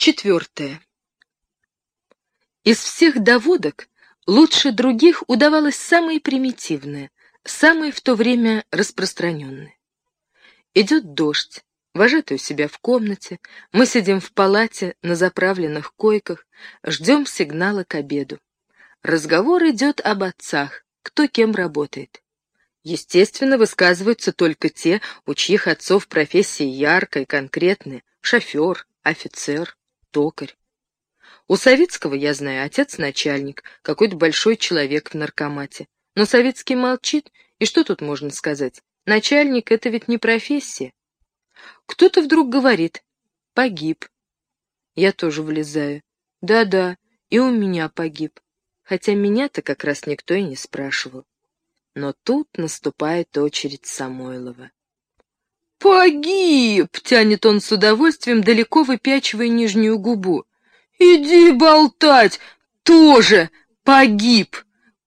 Четвертое. Из всех доводок лучше других удавалось самое примитивное, самое в то время распространенное. Идет дождь, вожатый у себя в комнате, мы сидим в палате на заправленных койках, ждем сигнала к обеду. Разговор идет об отцах, кто кем работает. Естественно, высказываются только те, у чьих отцов профессии яркая, конкретная, шофер, офицер токарь. У Савицкого, я знаю, отец начальник, какой-то большой человек в наркомате. Но Савицкий молчит, и что тут можно сказать? Начальник — это ведь не профессия. Кто-то вдруг говорит «погиб». Я тоже влезаю. Да-да, и у меня погиб. Хотя меня-то как раз никто и не спрашивал. Но тут наступает очередь Самойлова. «Погиб!» — тянет он с удовольствием, далеко выпячивая нижнюю губу. «Иди болтать! Тоже погиб!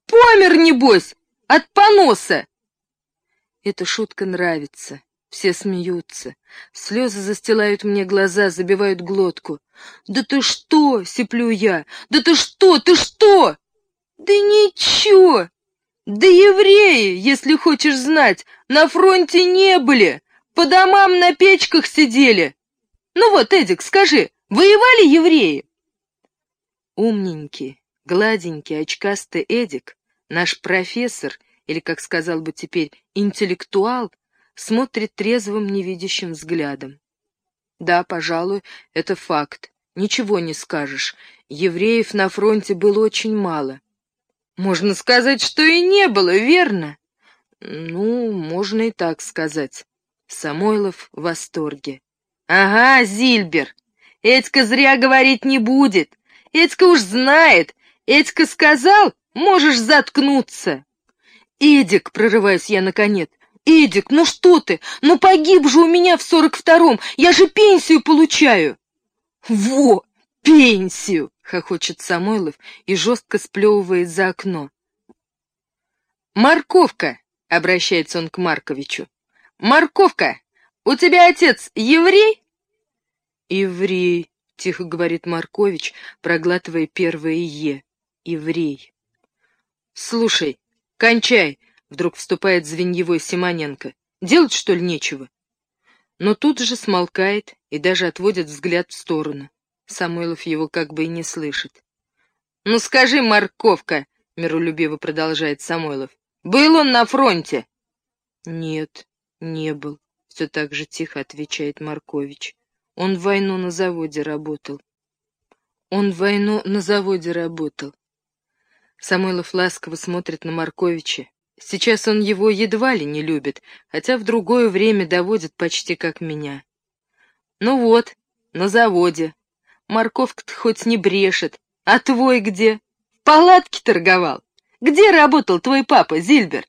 Помер, небось, от поноса!» Эта шутка нравится. Все смеются. Слезы застилают мне глаза, забивают глотку. «Да ты что?» — сиплю я. «Да ты что? Ты что?» «Да ничего! Да евреи, если хочешь знать, на фронте не были!» По домам на печках сидели. Ну вот, Эдик, скажи, воевали евреи? Умненький, гладенький, очкастый Эдик, наш профессор, или, как сказал бы теперь, интеллектуал, смотрит трезвым невидящим взглядом. Да, пожалуй, это факт. Ничего не скажешь. Евреев на фронте было очень мало. Можно сказать, что и не было, верно? Ну, можно и так сказать. Самойлов в восторге. «Ага, Зильбер, Этька зря говорить не будет. Этька уж знает. Этька сказал, можешь заткнуться». «Эдик», — прорываюсь я наконец, — «Эдик, ну что ты? Ну погиб же у меня в сорок втором, я же пенсию получаю!» «Во, пенсию!» — хохочет Самойлов и жестко сплевывает за окно. «Морковка!» — обращается он к Марковичу. «Морковка, у тебя отец еврей?» «Еврей», — тихо говорит Маркович, проглатывая первое «е». «Еврей». «Слушай, кончай», — вдруг вступает звеньевой Симоненко. «Делать, что ли, нечего?» Но тут же смолкает и даже отводит взгляд в сторону. Самойлов его как бы и не слышит. «Ну скажи, морковка!» — миролюбиво продолжает Самойлов. «Был он на фронте?» «Нет», «Не был», — все так же тихо отвечает Маркович. «Он в войну на заводе работал». «Он в войну на заводе работал». Самойлов ласково смотрит на Марковича. Сейчас он его едва ли не любит, хотя в другое время доводит почти как меня. «Ну вот, на заводе. Морковка-то хоть не брешет. А твой где? В палатке торговал? Где работал твой папа, Зильбер?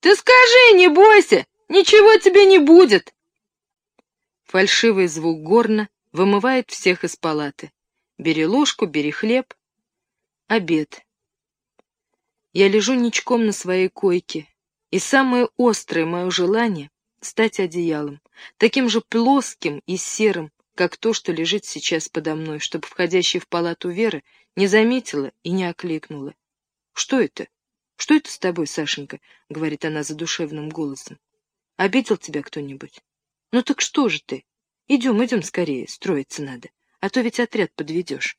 Ты скажи, не бойся, Ничего тебе не будет!» Фальшивый звук горна вымывает всех из палаты. Бери ложку, бери хлеб. Обед. Я лежу ничком на своей койке, и самое острое мое желание — стать одеялом, таким же плоским и серым, как то, что лежит сейчас подо мной, чтобы входящая в палату Вера не заметила и не окликнула. «Что это? Что это с тобой, Сашенька?» — говорит она задушевным голосом. Обидел тебя кто-нибудь? Ну так что же ты? Идем, идем скорее, строиться надо, а то ведь отряд подведешь.